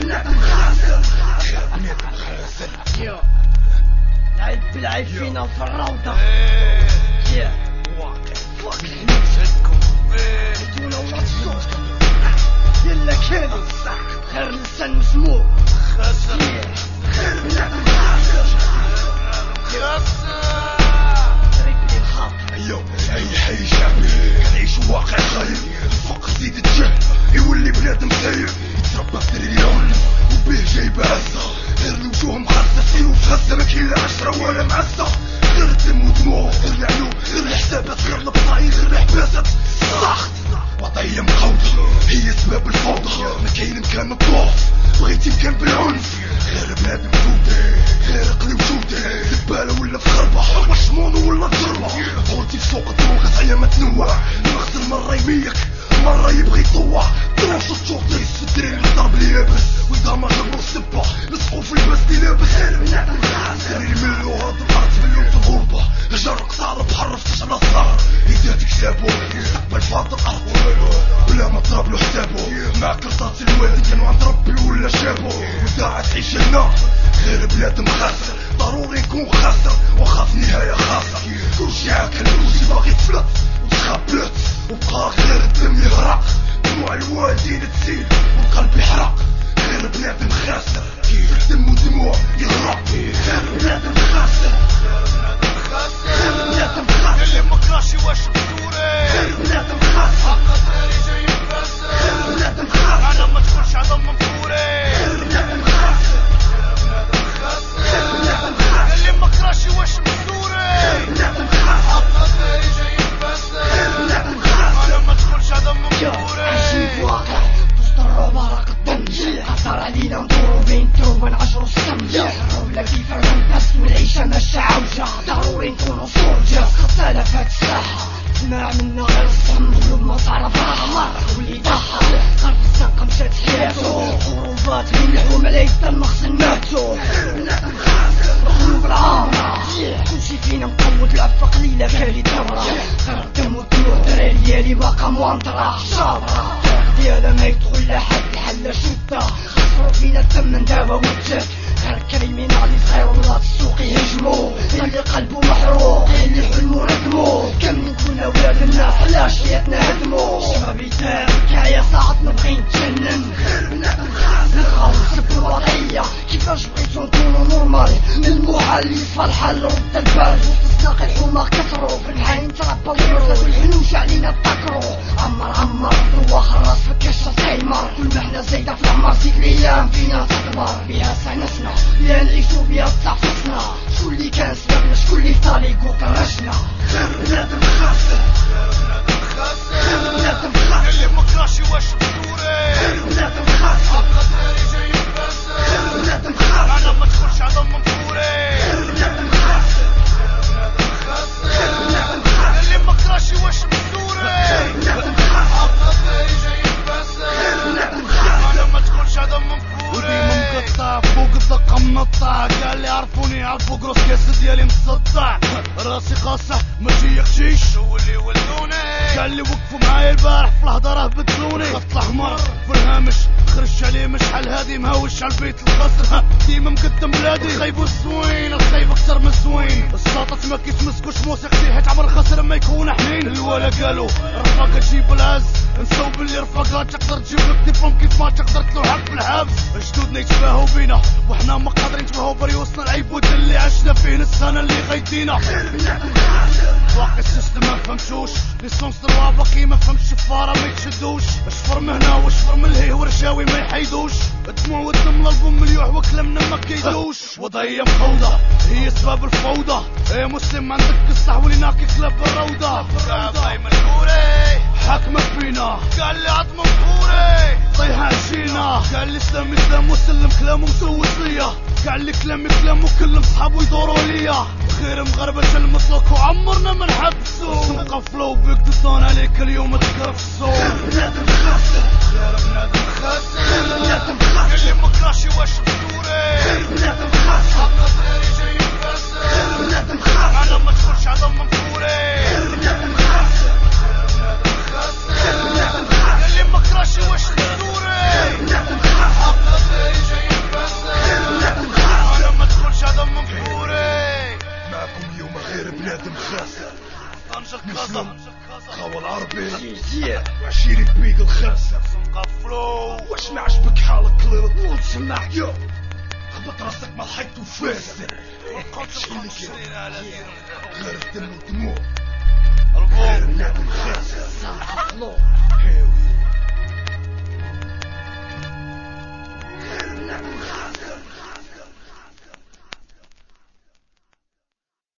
بنادم خاسر خير بنادم خاسر يو العيب بالعيب وبيه جايب عزة غير الوجوه محسة فيه وفي هزة ما كاين لا عشرة ولا معزة غير الدم ودموع غير العيون غير الحسابات غير البطايق غير الحباسات الضغط وضعية مقوضة هي سبب الفوضى. ما كاين مكان الضعف بغيتي مكان بالعنف. غير بنادم جودة غير قلي وجودة زبالة ولا في خربة مشمون ولا ضربة. كرطات الوالد كانوا عند ربي ولا شابه؟ وداعت تعيش هنا غير بنادم خاسر ضروري نكون خاسر وخاف نهاية خاصة. كل شي عاكل كل شي باغي تفلت سمع منا غير الصم قلوب ما تعرفها مرة واللي ضحى قلب الزنقة مشات حياته خروبات من الحوم على يد المخزن ماتو قلوب العامرة كلشي فينا مقود العفة قليلة كالي دمرة غير الدم والدموع دراري ديالي باقا موانطرة شابرة ديالها ما يدخل لا حد الحلة شدة خسروا فينا الثمن دابا والجد غير كريمينالي صغير ولاد السوق يهجمو اللي قلبه محروق اللي حلمو المحال يصفى الحل رد البال وسط ساق الحومة كسرو في الحي نتربى الفرصة والحنوش علينا تفكرو معايا البارح في الهضرة بدلوني خط الأحمر في الهامش خرج عليه مشحال هادي. مهوش على البيت القصر. ديما مقدم بلادي. خايب الزوين الخايب أكثر من الزوين الساطة ما كيتمسكوش موسيقتي حيت عمر خسر ما يكون حنين. الولا قالوا رفاقة تجيب العز. نساو باللي رفاقات تقدر تجيب لك ديبلوم كيف ما تقدر تلوحك في الحبس جدودنا يتباهوا بينا وحنا ما قادرين نتباهوا بريوسنا. العيب ود اللي عشنا فيه نسخنا اللي غيدينا. باقي السيستم ما فهمتوش. ليسونس دروا باقي ما فهمش الشفارة ما يتشدوش. اشفر من هنا واشفر من الهي ورشاوي ما يحيدوش. الدموع والدم الألبوم مليوح وكلامنا ما كيدوش. وضعية مخوضة هي سبب الفوضى. إيه مسلم عندك الصح وليناك كلامه مسوس ليا قال لي كلامي كلامه كلهم صحابه يدوروا ليا. غير مغربة المطلق وعمرنا ما نحبسو مقفلو بيك ضدون عليك اليوم تكرفسو غير بنادم خاسر غير بنادم مسلم خاوة العربي وعشيرة بيك الخمسة واش ما عجبك حالك كليرت وتسمع يو. خبط راسك مع الحيط دير غير الدم والدموع. غير النادي الخاسر